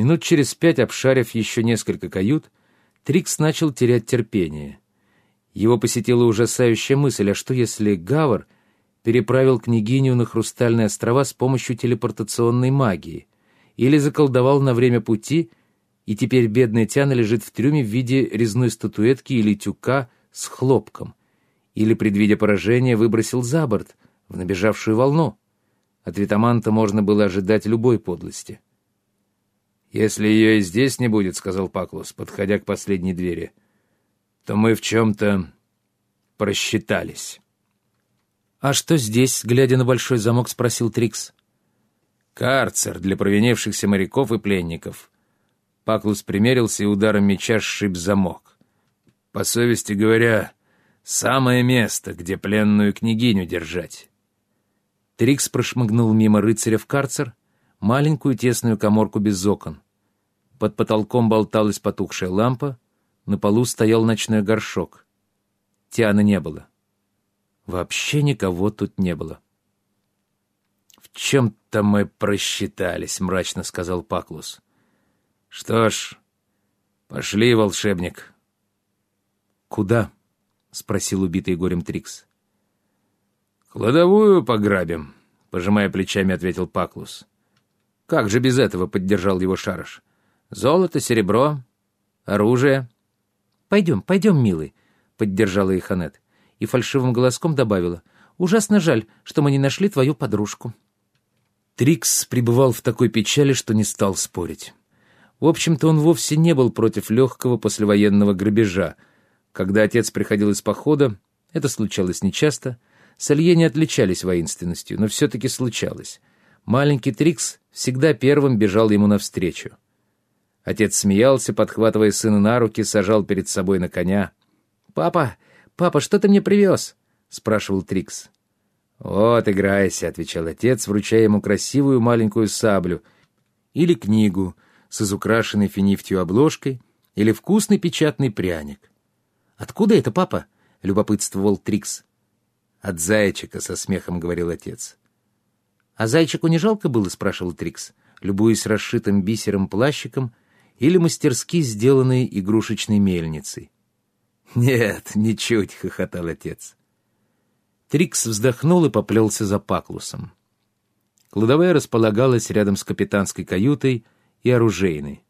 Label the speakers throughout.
Speaker 1: Минут через пять, обшарив еще несколько кают, Трикс начал терять терпение. Его посетила ужасающая мысль, а что если Гавр переправил княгиню на Хрустальные острова с помощью телепортационной магии? Или заколдовал на время пути, и теперь бедная Тиана лежит в трюме в виде резной статуэтки или тюка с хлопком? Или, предвидя поражение, выбросил за борт, в набежавшую волну? От Витаманта можно было ожидать любой подлости. «Если ее и здесь не будет, — сказал Паклус, подходя к последней двери, — то мы в чем-то просчитались».
Speaker 2: «А что здесь?» — глядя на большой замок, спросил Трикс.
Speaker 1: «Карцер для провинившихся моряков и пленников». Паклус примерился и ударом меча сшиб замок. «По совести говоря, самое место, где пленную княгиню держать».
Speaker 2: Трикс прошмыгнул мимо рыцаря в карцер, маленькую тесную коморку без окон. Под потолком болталась потухшая лампа, на полу стоял ночной горшок. Тианы не было. Вообще никого тут не было.
Speaker 1: «В чем-то мы просчитались», — мрачно сказал Паклус. «Что ж, пошли, волшебник».
Speaker 2: «Куда?» — спросил убитый горем Трикс.
Speaker 1: «Кладовую пограбим», — пожимая плечами, ответил Паклус. Как же без этого поддержал его Шарыш? Золото, серебро, оружие.
Speaker 2: «Пойдем, пойдем, милый», — поддержала их Анет. И фальшивым голоском добавила. «Ужасно жаль, что мы не нашли твою подружку».
Speaker 1: Трикс пребывал в такой печали, что не стал спорить. В общем-то, он вовсе не был против легкого послевоенного грабежа. Когда отец приходил из похода, это случалось нечасто, Салье не отличались воинственностью, но все-таки случалось. Маленький Трикс всегда первым бежал ему навстречу. Отец смеялся, подхватывая сына на руки, сажал перед собой на коня.
Speaker 2: «Папа, папа, что ты мне привез?» — спрашивал Трикс.
Speaker 1: «Вот, играйся», — отвечал отец, вручая ему красивую маленькую саблю или книгу с изукрашенной финифтью обложкой или вкусный печатный пряник.
Speaker 2: «Откуда это, папа?» — любопытствовал Трикс.
Speaker 1: «От зайчика», — со смехом говорил отец.
Speaker 2: «А зайчику не жалко было?» — спрашивал Трикс, любуясь расшитым бисером плащиком или мастерски сделанной игрушечной мельницей.
Speaker 1: «Нет, ничуть», — хохотал отец.
Speaker 2: Трикс вздохнул и поплелся за Паклусом. Кладовая располагалась рядом с капитанской каютой и оружейной.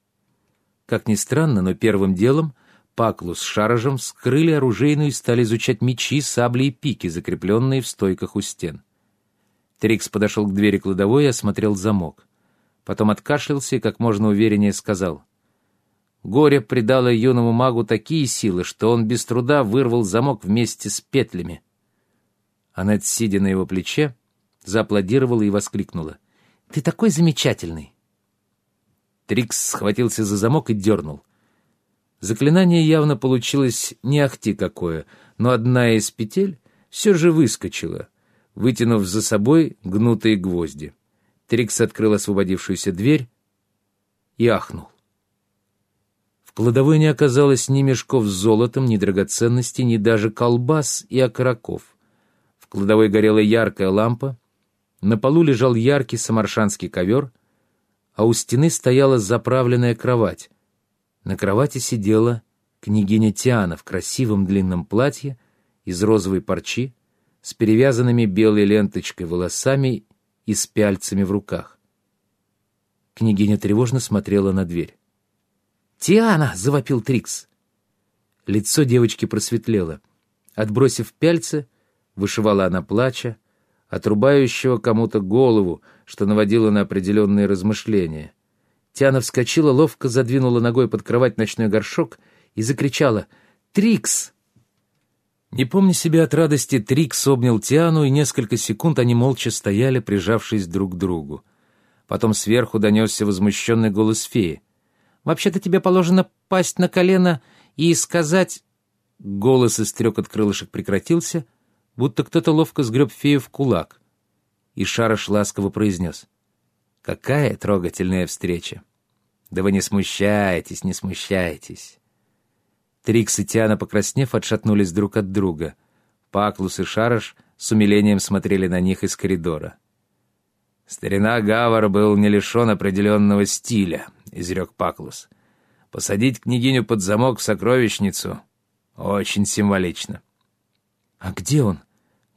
Speaker 2: Как ни странно, но первым делом Паклус с Шаражем вскрыли оружейную и стали изучать мечи, сабли и пики, закрепленные в стойках у стен. Трикс подошел к двери кладовой и осмотрел замок. Потом откашлялся и как можно увереннее сказал. Горе придало юному магу такие силы, что он без труда вырвал замок вместе с петлями. Аннет, сидя на его плече, зааплодировала и воскликнула. «Ты такой замечательный!» Трикс схватился за замок и дернул. Заклинание явно получилось не ахти какое, но одна из петель все же выскочила — вытянув за собой гнутые гвозди. Трикс открыл освободившуюся дверь и ахнул. В кладовой не оказалось ни мешков с золотом, ни драгоценностей, ни даже колбас и окороков. В кладовой горела яркая лампа, на полу лежал яркий самаршанский ковер, а у стены стояла заправленная кровать. На кровати сидела княгиня Тиана в красивом длинном платье из розовой парчи, с перевязанными белой ленточкой волосами и с пяльцами в руках. Княгиня тревожно смотрела на дверь. «Тиана!» — завопил Трикс. Лицо девочки просветлело. Отбросив пяльцы, вышивала она плача, отрубающего кому-то голову, что наводило на определенные размышления. Тиана вскочила, ловко задвинула ногой под кровать ночной горшок и закричала «Трикс!» Не помня себя от радости, Трикс обнял Тиану, и несколько секунд они молча стояли, прижавшись друг к другу. Потом сверху донесся возмущенный голос феи. «Вообще-то тебе положено пасть на колено и сказать...» Голос из трек от крылышек прекратился, будто кто-то ловко сгреб фею в кулак. И Шараш ласково произнес. «Какая трогательная встреча!» «Да вы не смущайтесь, не смущайтесь!» Трикс и Тиана, покраснев, отшатнулись друг от друга. Паклус и Шараш с умилением смотрели на них из коридора. «Старина Гавар был не лишен определенного стиля», ——
Speaker 1: изрек Паклус. «Посадить княгиню под замок в сокровищницу очень символично».
Speaker 2: «А где он,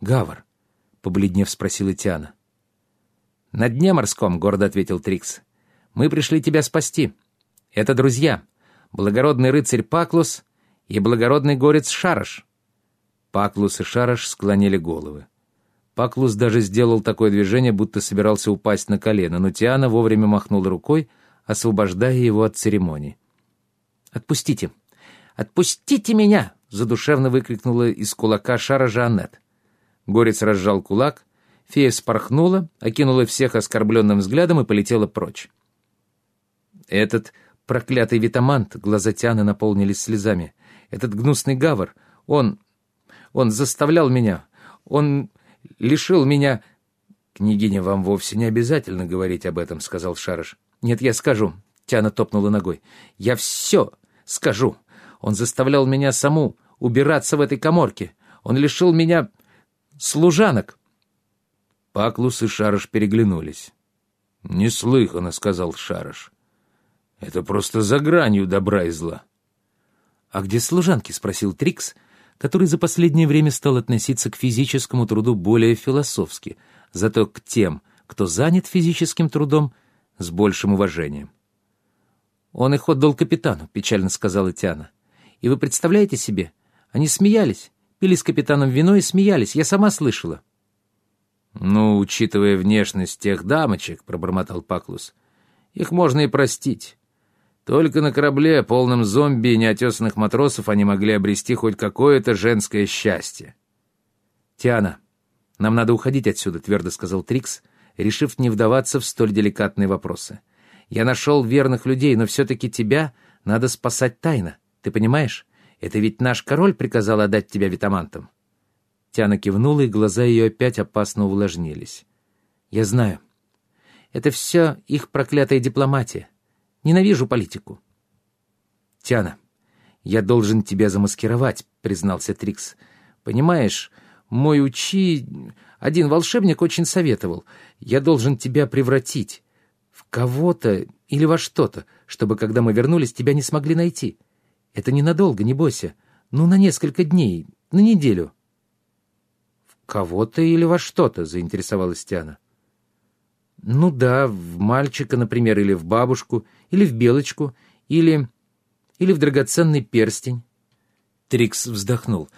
Speaker 2: Гавр?» — побледнев спросила Тиана.
Speaker 1: «На дне морском», — гордо ответил Трикс. «Мы пришли тебя спасти. Это друзья. Благородный рыцарь Паклус и благородный горец Шараш». Паклус и Шараш склонили головы. Паклус даже сделал такое движение, будто собирался упасть на колено, но Тиана вовремя махнула рукой, освобождая его от церемонии.
Speaker 2: «Отпустите! Отпустите меня!» — задушевно выкрикнула из кулака шара Жанет.
Speaker 1: Горец разжал кулак, фея спорхнула, окинула всех оскорбленным взглядом и полетела прочь.
Speaker 2: «Этот проклятый витамант!» — глаза Тианы наполнились слезами. «Этот гнусный гавр! Он... он заставлял меня! Он лишил меня...»
Speaker 1: «Княгиня, вам вовсе не обязательно говорить об этом», — сказал Шарыш.
Speaker 2: «Нет, я скажу», — Тяна топнула ногой. «Я все скажу. Он заставлял меня саму убираться в этой коморке. Он лишил меня служанок».
Speaker 1: Паклус и Шарыш переглянулись. «Неслыханно», — сказал Шарыш. «Это просто за гранью добра и зла».
Speaker 2: «А где служанки?» — спросил Трикс, который за последнее время стал относиться к физическому труду более философски, зато к тем, кто занят физическим трудом, с большим уважением. «Он их отдал капитану», — печально сказала Тиана. «И вы представляете себе, они смеялись, пили с капитаном вино и смеялись, я сама слышала».
Speaker 1: «Ну, учитывая внешность тех дамочек», — пробормотал Паклус, — «их можно и простить. Только на корабле, полном зомби и неотесанных матросов, они могли обрести хоть какое-то женское счастье.
Speaker 2: «Тиана, нам надо уходить отсюда», — твердо сказал Трикс, решив не вдаваться в столь деликатные вопросы. «Я нашел верных людей, но все-таки тебя надо спасать тайно. Ты понимаешь? Это ведь наш король приказал отдать тебя витамантам». Тиана кивнула, и глаза ее опять опасно увлажнились. «Я знаю. Это все их проклятая дипломатия. Ненавижу политику». «Тиана, я должен тебя замаскировать», — признался Трикс. «Понимаешь, мой учи... Один волшебник очень советовал. Я должен тебя превратить в кого-то или во что-то, чтобы, когда мы вернулись, тебя не смогли найти. Это ненадолго, не бойся. Ну, на несколько дней, на неделю».
Speaker 1: «В кого-то или во что-то?» — заинтересовалась Тиана.
Speaker 2: Ну да, в мальчика, например, или в бабушку, или в белочку, или... или в драгоценный перстень. Трикс вздохнул.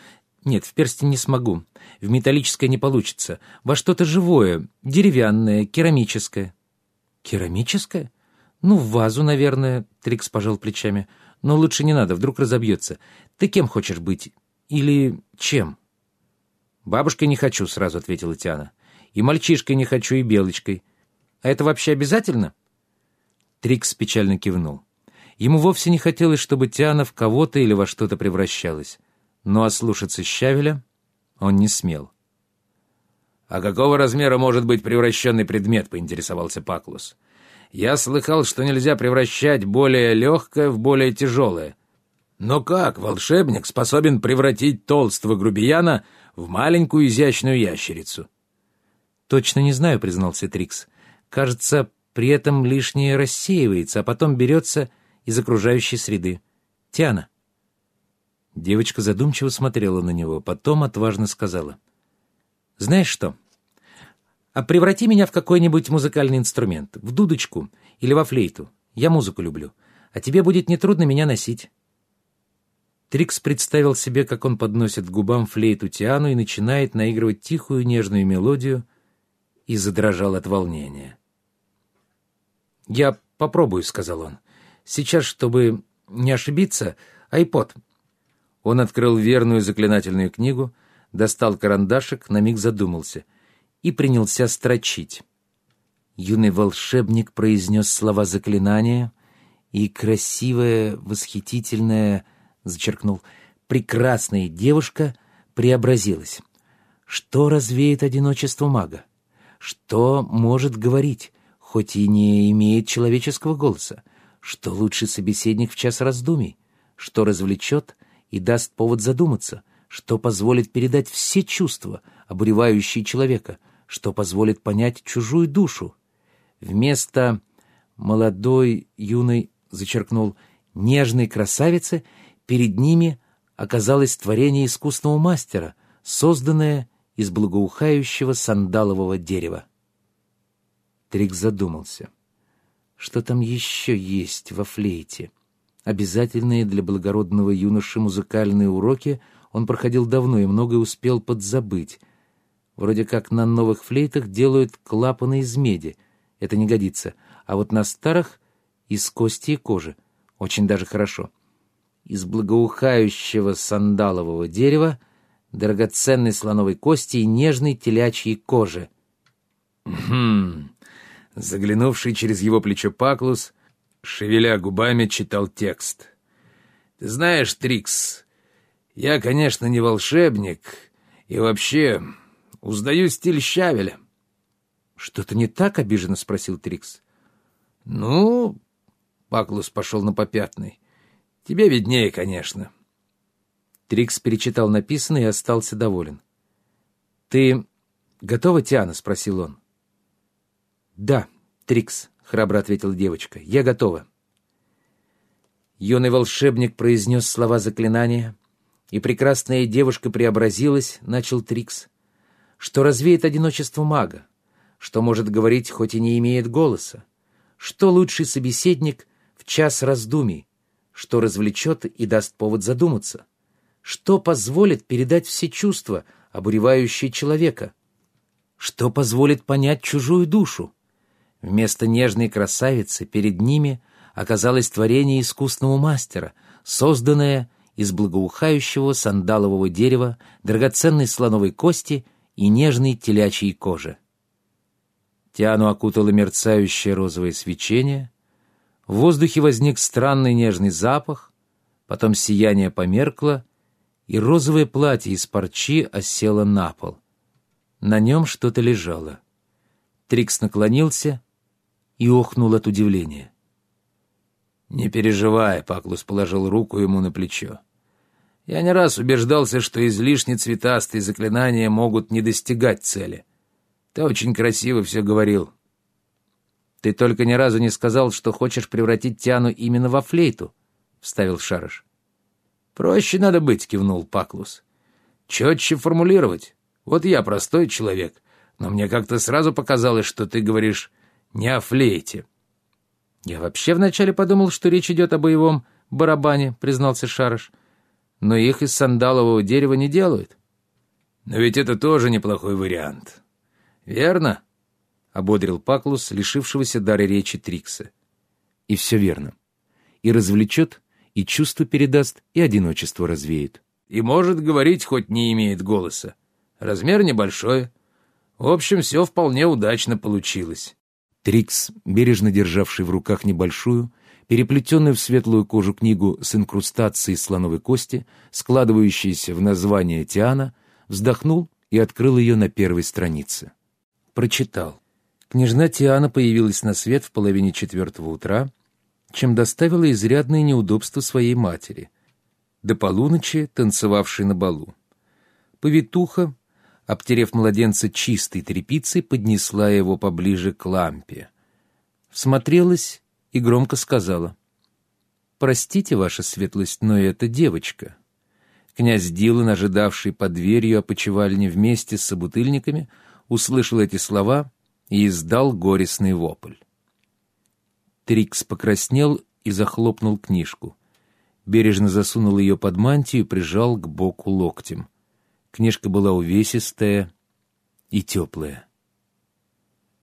Speaker 2: Нет, в перстень не смогу. В металлическое не получится. Во что-то живое, деревянное, керамическое. Керамическое? Ну, в вазу, наверное, Трикс пожал плечами. Но лучше не надо, вдруг разобьется. Ты кем хочешь быть? Или чем? Бабушкой не хочу, сразу ответила Тиана. И мальчишкой не хочу, и белочкой. А это вообще обязательно?» Трикс печально кивнул. Ему вовсе не хотелось, чтобы Тиана в кого-то или во что-то превращалась. Но ослушаться Щавеля он не смел.
Speaker 1: «А какого размера может быть превращенный предмет?» — поинтересовался Паклус. «Я слыхал, что нельзя превращать более легкое в более тяжелое. Но как волшебник способен превратить толстого грубияна в маленькую изящную ящерицу?»
Speaker 2: «Точно не знаю», — признался Трикс. Кажется, при этом лишнее рассеивается, а потом берется из окружающей среды. Тиана. Девочка задумчиво смотрела на него, потом отважно сказала. «Знаешь что? А преврати меня в какой-нибудь музыкальный инструмент, в дудочку или во флейту. Я музыку люблю. А тебе будет нетрудно меня носить». Трикс представил себе, как он подносит к губам флейту Тиану и начинает наигрывать тихую нежную мелодию, и задрожал от волнения. «Я попробую», — сказал он. «Сейчас, чтобы не ошибиться, айпод». Он открыл верную заклинательную книгу, достал карандашик, на миг задумался и принялся строчить. Юный волшебник произнес слова заклинания, и красивая, восхитительная, зачеркнул, прекрасная девушка преобразилась. Что развеет одиночество мага? Что может говорить, хоть и не имеет человеческого голоса? Что лучший собеседник в час раздумий? Что развлечет и даст повод задуматься? Что позволит передать все чувства, обуревающие человека? Что позволит понять чужую душу? Вместо молодой, юной, зачеркнул, нежной красавице, перед ними оказалось творение искусного мастера, созданное из благоухающего сандалового дерева. Трик задумался. Что там еще есть во флейте? Обязательные для благородного юноши музыкальные уроки он проходил давно и многое успел подзабыть. Вроде как на новых флейтах делают клапаны из меди. Это не годится. А вот на старых — из кости и кожи. Очень даже хорошо. Из благоухающего сандалового дерева, драгоценной слоновой кости и нежной телячьей кожи.
Speaker 1: «Хм...» Заглянувший через его плечо Паклус, шевеля губами, читал текст. «Ты знаешь, Трикс, я, конечно, не волшебник, и вообще узнаю стиль Щавеля».
Speaker 2: «Что-то не так?» — обиженно спросил Трикс.
Speaker 1: «Ну...» — Паклус пошел на попятный. «Тебе виднее, конечно».
Speaker 2: Трикс перечитал написанное и остался доволен. «Ты готова, Тиана?» — спросил он. «Да, Трикс», — храбро ответила девочка, — «я готова». Юный волшебник произнес слова заклинания, и прекрасная девушка преобразилась, начал Трикс, что развеет одиночество мага, что может говорить, хоть и не имеет голоса, что лучший собеседник в час раздумий, что развлечет и даст повод задуматься, что позволит передать все чувства, обуревающие человека, что позволит понять чужую душу, Вместо нежной красавицы перед ними оказалось творение искусного мастера, созданное из благоухающего сандалового дерева, драгоценной слоновой кости и нежной телячьей кожи. Тиану окутало мерцающее розовое свечение, в воздухе возник странный нежный запах, потом сияние померкло, и розовое платье из парчи осело на пол. На нем что-то лежало. Трикс наклонился и охнул от удивления.
Speaker 1: «Не переживай», — Паклус положил руку ему на плечо. «Я не раз убеждался, что излишне цветастые заклинания могут не достигать цели. Ты очень красиво все говорил».
Speaker 2: «Ты только ни разу не сказал, что хочешь превратить Тиану именно во флейту», — вставил Шарыш.
Speaker 1: «Проще надо быть», — кивнул Паклус. «Четче формулировать. Вот я простой человек, но мне как-то сразу показалось, что ты говоришь не о флейте.
Speaker 2: «Я вообще вначале подумал, что речь идет о боевом барабане», — признался Шарыш. «Но их из сандалового дерева не делают».
Speaker 1: «Но ведь это тоже неплохой вариант. Верно?» — ободрил Паклус, лишившегося дара речи Трикса.
Speaker 2: «И все верно. И развлечет, и чувство передаст, и одиночество развеет».
Speaker 1: «И может говорить, хоть не имеет голоса. Размер небольшой. В общем, все вполне удачно получилось».
Speaker 2: Трикс, бережно державший в руках небольшую, переплетенную в светлую кожу книгу с инкрустацией слоновой кости, складывающейся в название Тиана, вздохнул и открыл ее на первой странице. Прочитал. Княжна Тиана появилась на свет в половине четвертого утра, чем доставила изрядные неудобства своей матери, до полуночи танцевавшей на балу. Повитуха, обтерев младенца чистой тряпицей, поднесла его поближе к лампе. Всмотрелась и громко сказала. «Простите, ваша светлость, но это девочка». Князь Дилан, ожидавший под дверью опочивальни вместе с собутыльниками, услышал эти слова и издал горестный вопль. Трикс покраснел и захлопнул книжку. Бережно засунул ее под мантию и прижал к боку локтем. Книжка была увесистая и теплая.